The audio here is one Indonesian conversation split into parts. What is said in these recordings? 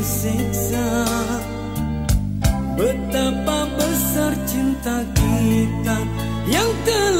tersiksa. Betapa besar cinta kita yang telah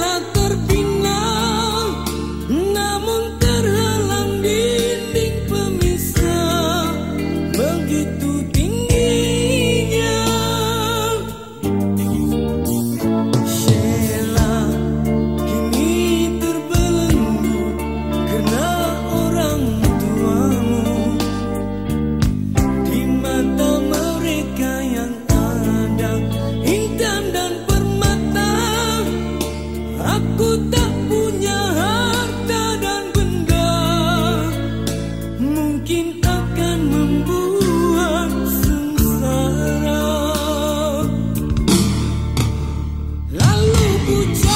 Escuche.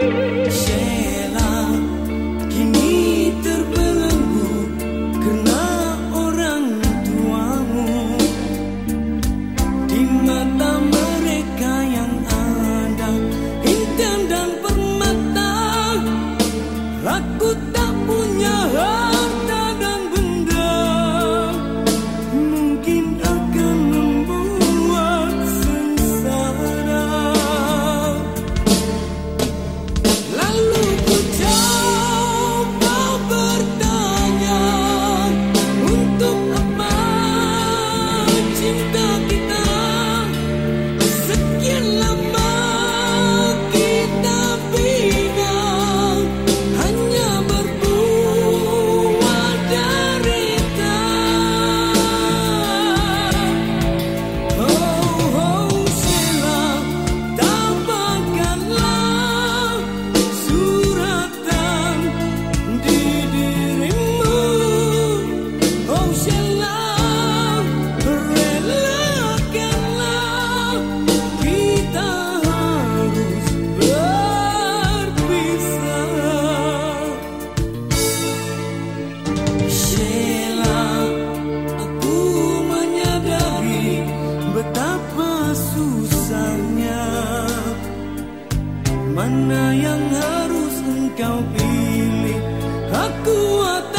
you. Mana yang harus engkau pilih? Aku atau